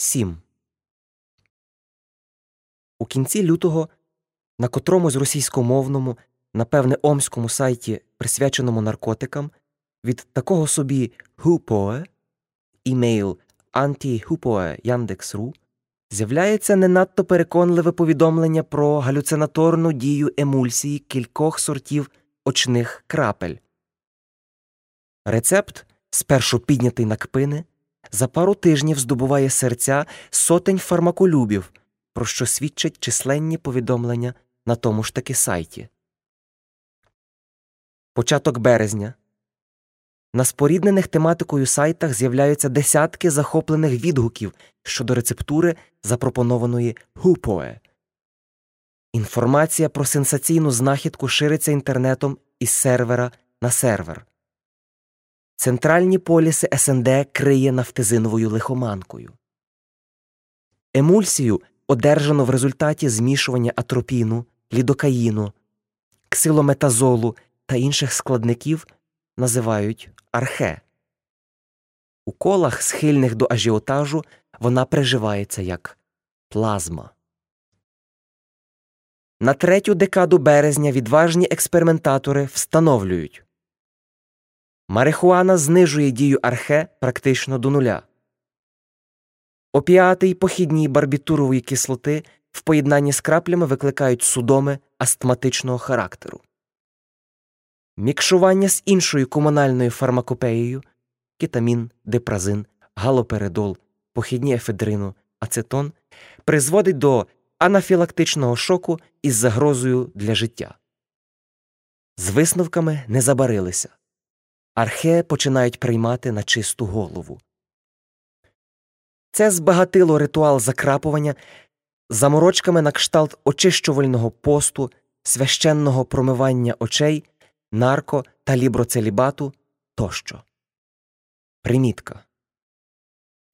7. У кінці лютого на котромусь російськомовному, напевне, омському сайті, присвяченому наркотикам, від такого собі Гупоe, імейл anti з'являється не надто переконливе повідомлення про галюцинаторну дію емульсії кількох сортів очних крапель. Рецепт, спершу піднятий на кпини, за пару тижнів здобуває серця сотень фармаколюбів, про що свідчать численні повідомлення на тому ж таки сайті. Початок березня. На споріднених тематикою сайтах з'являються десятки захоплених відгуків щодо рецептури, запропонованої Гупоe. Інформація про сенсаційну знахідку шириться інтернетом із сервера на сервер. Центральні поліси СНД криє нафтизиновою лихоманкою. Емульсію одержано в результаті змішування атропіну, лідокаїну, ксилометазолу та інших складників називають архе. У колах, схильних до ажіотажу, вона приживається як плазма. На третю декаду березня відважні експериментатори встановлюють Марихуана знижує дію архе практично до нуля. Опіати й похідні барбітурової кислоти в поєднанні з краплями викликають судоми астматичного характеру. Мікшування з іншою комунальною фармакопеєю кетамін, депразин, галоперидол, похідні ефедрину, ацетон призводить до анафілактичного шоку із загрозою для життя. З висновками не забарилися. Архе починають приймати на чисту голову. Це збагатило ритуал закрапування заморочками на кшталт очищувального посту, священного промивання очей, нарко та ліброцелібату тощо. Примітка.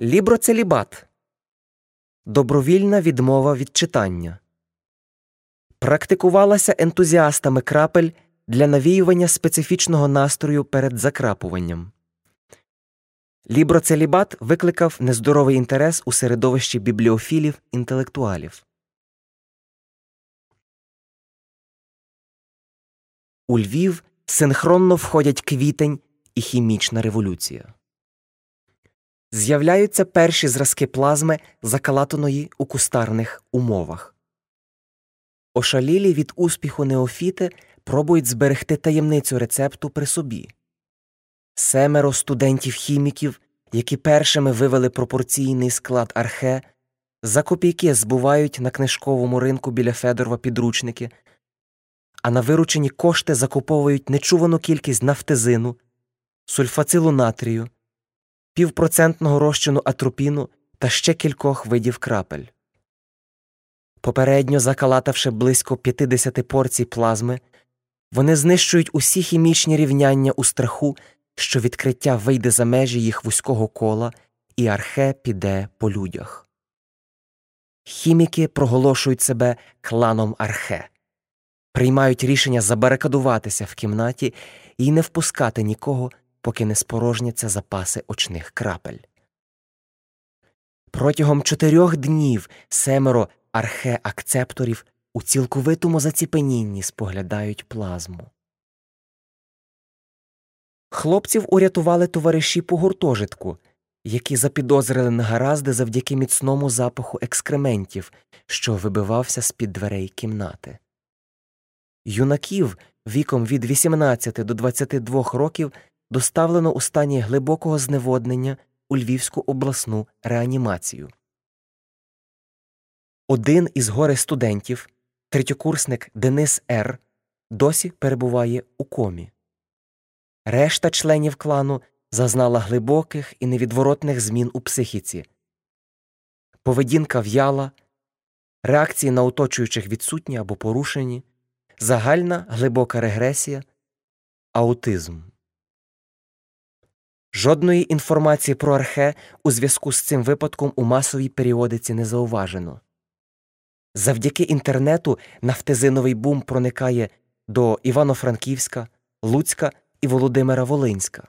Ліброцелібат добровільна відмова від читання. Практикувалася ентузіастами крапель для навіювання специфічного настрою перед закрапуванням. Ліброцелібат викликав нездоровий інтерес у середовищі бібліофілів інтелектуалів. У Львів синхронно входять квітень і хімічна революція. З'являються перші зразки плазми, закалатаної у кустарних умовах. Ошалілі від успіху неофіти пробують зберегти таємницю рецепту при собі. Семеро студентів-хіміків, які першими вивели пропорційний склад архе, за копійки збувають на книжковому ринку біля Федорова підручники, а на виручені кошти закуповують нечувану кількість нафтезину, сульфацилу натрію, півпроцентного розчину атропіну та ще кількох видів крапель. Попередньо закалатавши близько 50 порцій плазми, вони знищують усі хімічні рівняння у страху, що відкриття вийде за межі їх вузького кола, і архе піде по людях. Хіміки проголошують себе кланом архе, приймають рішення забарикадуватися в кімнаті і не впускати нікого, поки не спорожняться запаси очних крапель. Протягом чотирьох днів семеро архе акцепторів у цілковитому заціпенінні споглядають плазму. Хлопців урятували товариші по гуртожитку, які запідозрили негаразди завдяки міцному запаху екскрементів, що вибивався з під дверей кімнати. Юнаків віком від 18 до 22 років доставлено у стані глибокого зневоднення у Львівську обласну реанімацію. Один із горе студентів, третьокурсник Денис Р., досі перебуває у комі. Решта членів клану зазнала глибоких і невідворотних змін у психіці. Поведінка в'яла, реакції на оточуючих відсутні або порушені, загальна глибока регресія, аутизм. Жодної інформації про архе у зв'язку з цим випадком у масовій періодиці не зауважено. Завдяки інтернету нафтезиновий бум проникає до Івано-Франківська, Луцька і Володимира Волинська.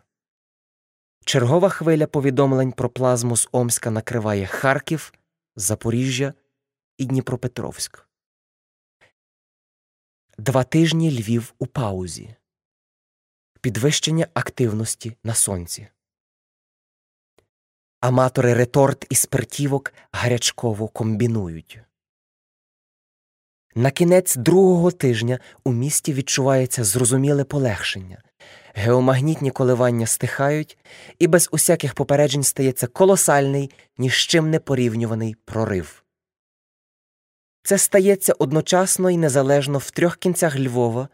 Чергова хвиля повідомлень про плазму з Омська накриває Харків, Запоріжжя і Дніпропетровськ. Два тижні Львів у паузі. Підвищення активності на сонці. Аматори реторт і спиртівок гарячково комбінують. На кінець другого тижня у місті відчувається зрозуміле полегшення. Геомагнітні коливання стихають, і без усяких попереджень стається колосальний, ні з чим не порівнюваний прорив. Це стається одночасно і незалежно в трьох кінцях Львова,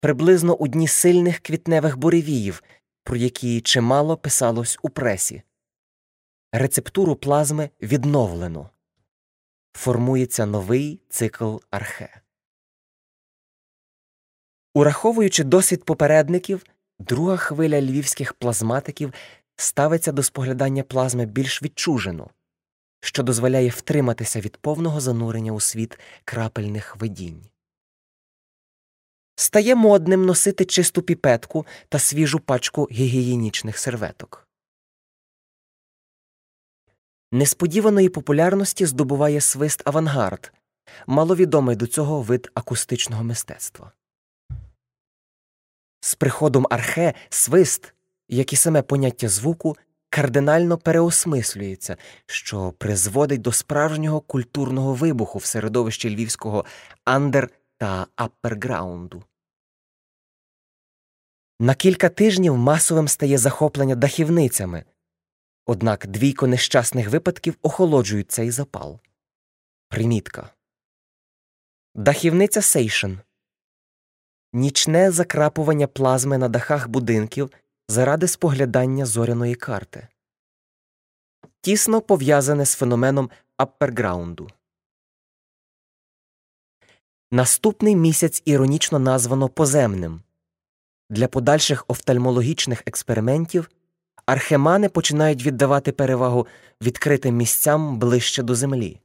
приблизно у дні сильних квітневих буревіїв, про які чимало писалось у пресі. Рецептуру плазми відновлено. Формується новий цикл архе. Ураховуючи досвід попередників, друга хвиля львівських плазматиків ставиться до споглядання плазми більш відчужено, що дозволяє втриматися від повного занурення у світ крапельних видінь. Стає модним носити чисту піпетку та свіжу пачку гігієнічних серветок. Несподіваної популярності здобуває свист авангард, маловідомий до цього вид акустичного мистецтва. З приходом архе свист, як і саме поняття звуку, кардинально переосмислюється, що призводить до справжнього культурного вибуху в середовищі львівського андер та апперграунду. На кілька тижнів масовим стає захоплення дахівницями, однак двійко нещасних випадків охолоджують цей запал. Примітка Дахівниця Сейшен нічне закрапування плазми на дахах будинків заради споглядання зоряної карти, тісно пов'язане з феноменом апперграунду. Наступний місяць іронічно названо поземним. Для подальших офтальмологічних експериментів архемани починають віддавати перевагу відкритим місцям ближче до землі.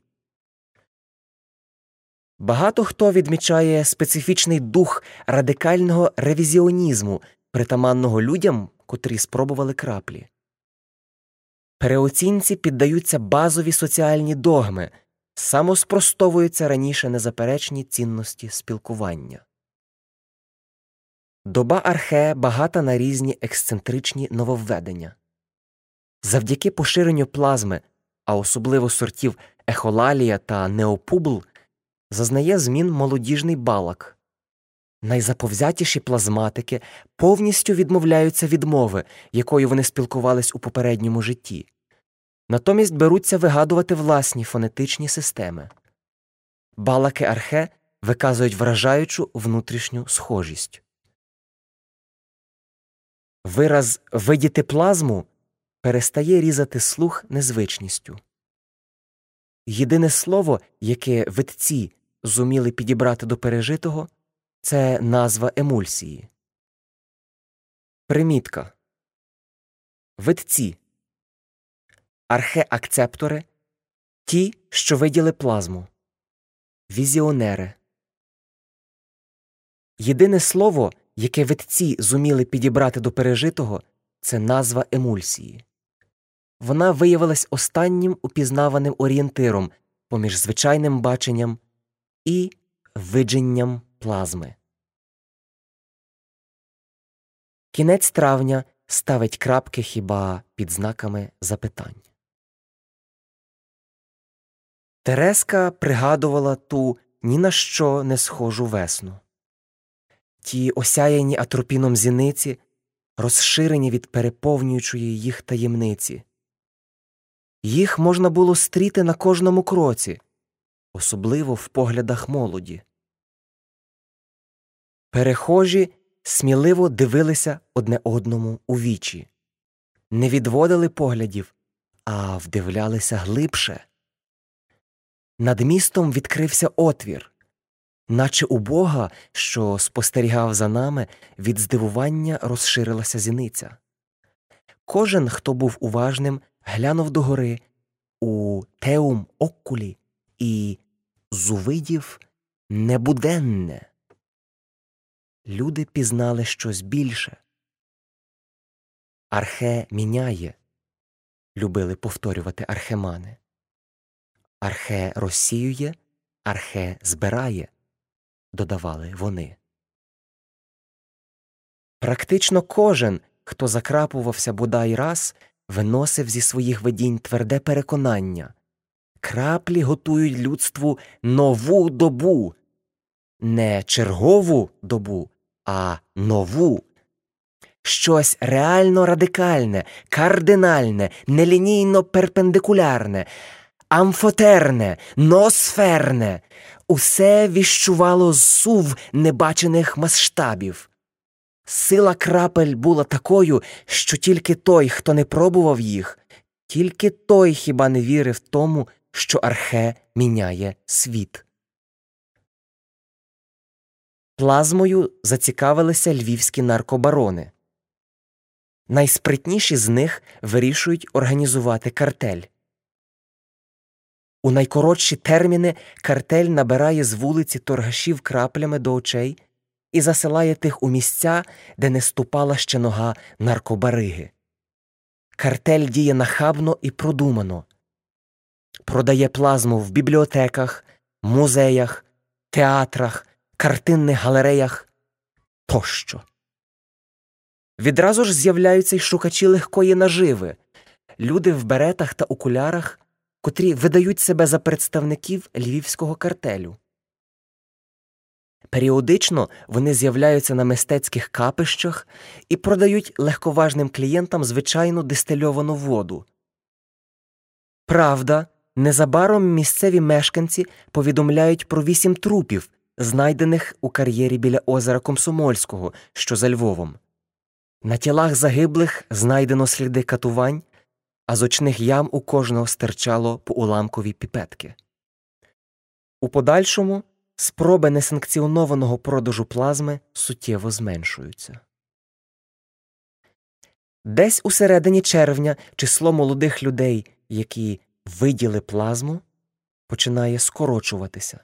Багато хто відмічає специфічний дух радикального ревізіонізму, притаманного людям, котрі спробували краплі. Переоцінці піддаються базові соціальні догми, самоспростовуються раніше незаперечні цінності спілкування. Доба архе багата на різні ексцентричні нововведення. Завдяки поширенню плазми, а особливо сортів ехолалія та неопубл, зазнає змін молодіжний балак. Найзаповзятіші плазматики повністю відмовляються від мови, якою вони спілкувались у попередньому житті, натомість беруться вигадувати власні фонетичні системи. Балаки архе виказують вражаючу внутрішню схожість. Вираз видіти плазму перестає різати слух незвичністю. Єдине слово, яке витці зуміли підібрати до пережитого, це назва емульсії. Примітка Витці археакцептори ті, що виділи плазму, візіонери. Єдине слово, яке витці зуміли підібрати до пережитого, це назва емульсії. Вона виявилась останнім упізнаваним орієнтиром поміж звичайним баченням і видженням плазми. Кінець травня ставить крапки хіба під знаками запитань. Тереска пригадувала ту ні на що не схожу весну. Ті осяяні атропіном зіниці, розширені від переповнюючої їх таємниці. Їх можна було стріти на кожному кроці, особливо в поглядах молоді. Перехожі сміливо дивилися одне одному у вічі, не відводили поглядів, а вдивлялися глибше. Над містом відкрився отвір, наче у Бога, що спостерігав за нами, від здивування розширилася зіниця. Кожен, хто був уважним, глянув догори у теум окулі і зувидів небуденне. Люди пізнали щось більше. Архе міняє, любили повторювати архемани. Архе розсіює, архе збирає, додавали вони. Практично кожен, хто закрапувався бодай раз, виносив зі своїх видінь тверде переконання краплі готують людству нову добу, не чергову добу, а нову. Щось реально радикальне, кардинальне, нелінійно перпендикулярне, амфотерне, ноосферне, усе віщувало зсув небачених масштабів. Сила крапель була такою, що тільки той, хто не пробував їх, тільки той хіба не вірив тому, що архе міняє світ. Плазмою зацікавилися львівські наркобарони. Найспритніші з них вирішують організувати картель. У найкоротші терміни картель набирає з вулиці торгашів краплями до очей і засилає тих у місця, де не ступала ще нога наркобариги. Картель діє нахабно і продумано, продає плазму в бібліотеках, музеях, театрах, картинних галереях тощо. Відразу ж з'являються й шукачі легкої наживи, люди в беретах та окулярах, котрі видають себе за представників львівського картелю. Періодично вони з'являються на мистецьких капищах і продають легковажним клієнтам звичайну дистильовану воду. Правда, незабаром місцеві мешканці повідомляють про вісім трупів, знайдених у кар'єрі біля озера Комсомольського, що за Львовом. На тілах загиблих знайдено сліди катувань, а з очних ям у кожного стирчало по уламкові піпетки. У подальшому спроби несанкціонованого продажу плазми суттєво зменшуються. Десь у середині червня число молодих людей, які виділи плазму, починає скорочуватися.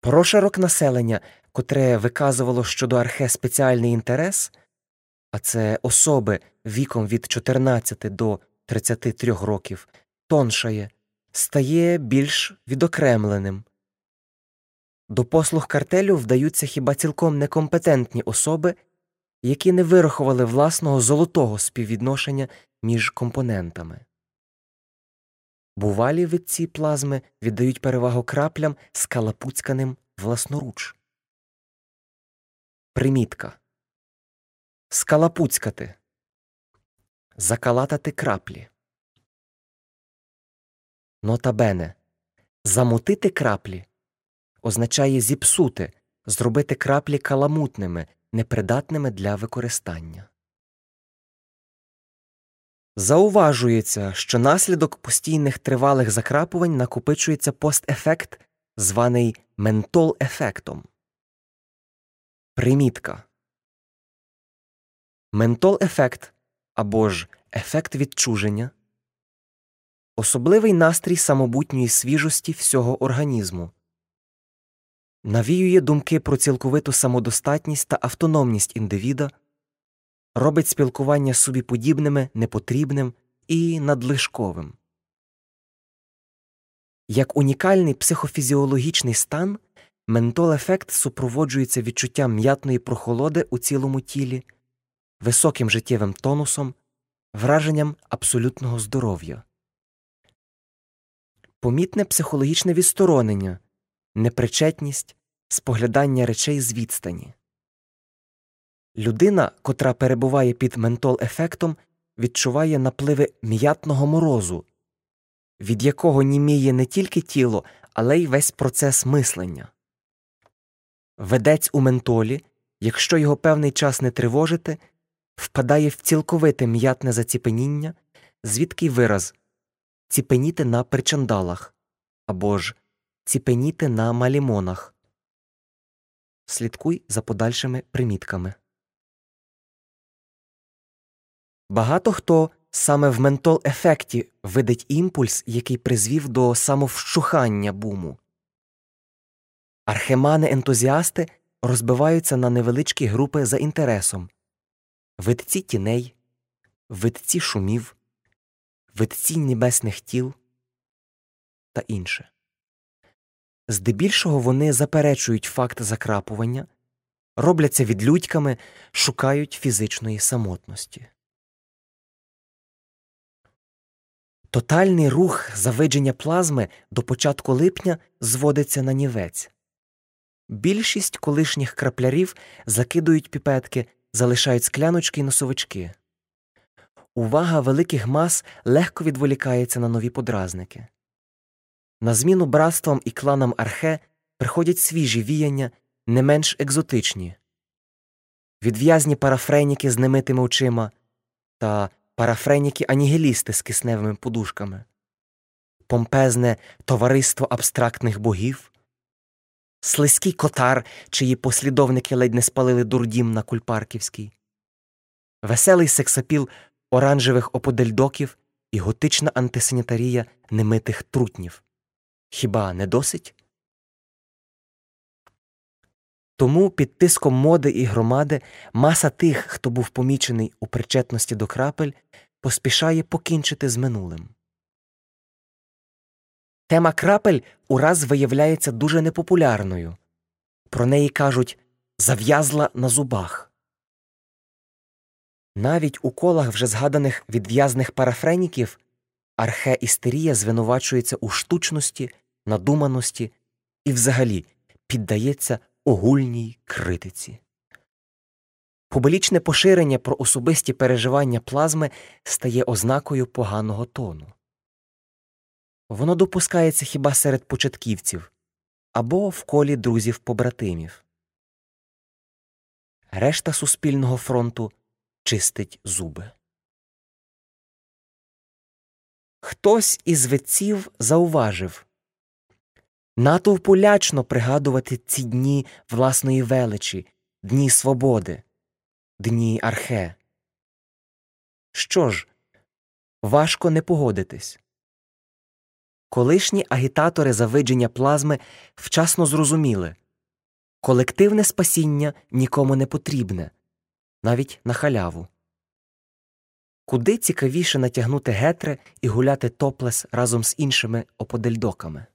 Прошарок населення, котре виказувало щодо архе спеціальний інтерес, а це особи віком від 14 до 33 років, тоншає, стає більш відокремленим. До послуг картелю вдаються хіба цілком некомпетентні особи, які не вирахували власного золотого співвідношення між компонентами. Бувалі витці плазми віддають перевагу краплям скалапуцьканим власноруч. Примітка Скалапуцькати Закалатати краплі. Нотабене Замутити краплі означає зіпсути, зробити краплі каламутними, непридатними для використання. Зауважується, що наслідок постійних тривалих закрапувань накопичується постефект, званий ментол ефектом. Примітка Ментол ефект або ж ефект відчуження особливий настрій самобутньої свіжості всього організму, навіює думки про цілковиту самодостатність та автономність індивіда, робить спілкування собі подібними непотрібним і надлишковим. Як унікальний психофізіологічний стан, ментол ефект супроводжується відчуттям м'ятної прохолоди у цілому тілі, високим життєвим тонусом, враженням абсолютного здоров'я. Помітне психологічне відсторонення, непричетність, споглядання речей з відстані. Людина, котра перебуває під ментол ефектом, відчуває напливи м'ятного морозу, від якого німіє не тільки тіло, але й весь процес мислення. Ведець у ментолі, якщо його певний час не тривожити, впадає в цілковите м'ятне заціпеніння, звідки вираз ціпеніти на причандалах або ж ціпеніти на малімонах. Слідкуй за подальшими примітками. Багато хто саме в ментол ефекті видить імпульс, який призвів до самовщухання буму. Архемани ентузіасти розбиваються на невеличкі групи за інтересом видці тіней, витці шумів, витці небесних тіл та інше. Здебільшого вони заперечують факт закрапування, робляться відлюдьками, шукають фізичної самотності. Тотальний рух завидження плазми до початку липня зводиться на нівець. Більшість колишніх краплярів закидують піпетки, залишають скляночки й носовички. Увага великих мас легко відволікається на нові подразники. На зміну братствам і кланам архе приходять свіжі віяння, не менш екзотичні відв'язні парафреніки з немитими очима та парафреніки анігелісти з кисневими подушками, помпезне товариство абстрактних богів, слизький котар, чиї послідовники ледь не спалили дурдім на Кульпарківській, веселий сексапіл оранжевих оподельдоків і готична антисанітарія немитих трутнів. Хіба не досить? Тому під тиском моди і громади маса тих, хто був помічений у причетності до крапель, поспішає покінчити з минулим. Тема крапель ураз виявляється дуже непопулярною. Про неї кажуть зав'язла на зубах. Навіть у колах вже згаданих відв'язних парафреніків археістерія звинувачується у штучності, надуманості і взагалі піддається огульній критиці. Публічне поширення про особисті переживання плазми стає ознакою поганого тону. Воно допускається хіба серед початківців або в колі друзів побратимів. Решта суспільного фронту чистить зуби. Хтось із витців зауважив натовпу лячно пригадувати ці дні власної величі, дні свободи, дні архе. Що ж, важко не погодитись. Колишні агітатори завидження плазми вчасно зрозуміли колективне спасіння нікому не потрібне, навіть на халяву. Куди цікавіше натягнути гетри і гуляти топлес разом з іншими оподельдоками.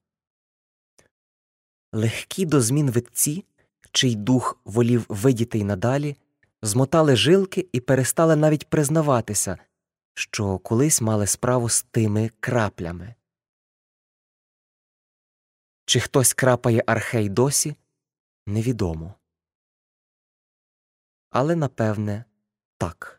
Легкі до змін витці, чий дух волів видіти й надалі, змотали жилки і перестали навіть признаватися, що колись мали справу з тими краплями. Чи хтось крапає архей досі, невідомо. Але напевне так.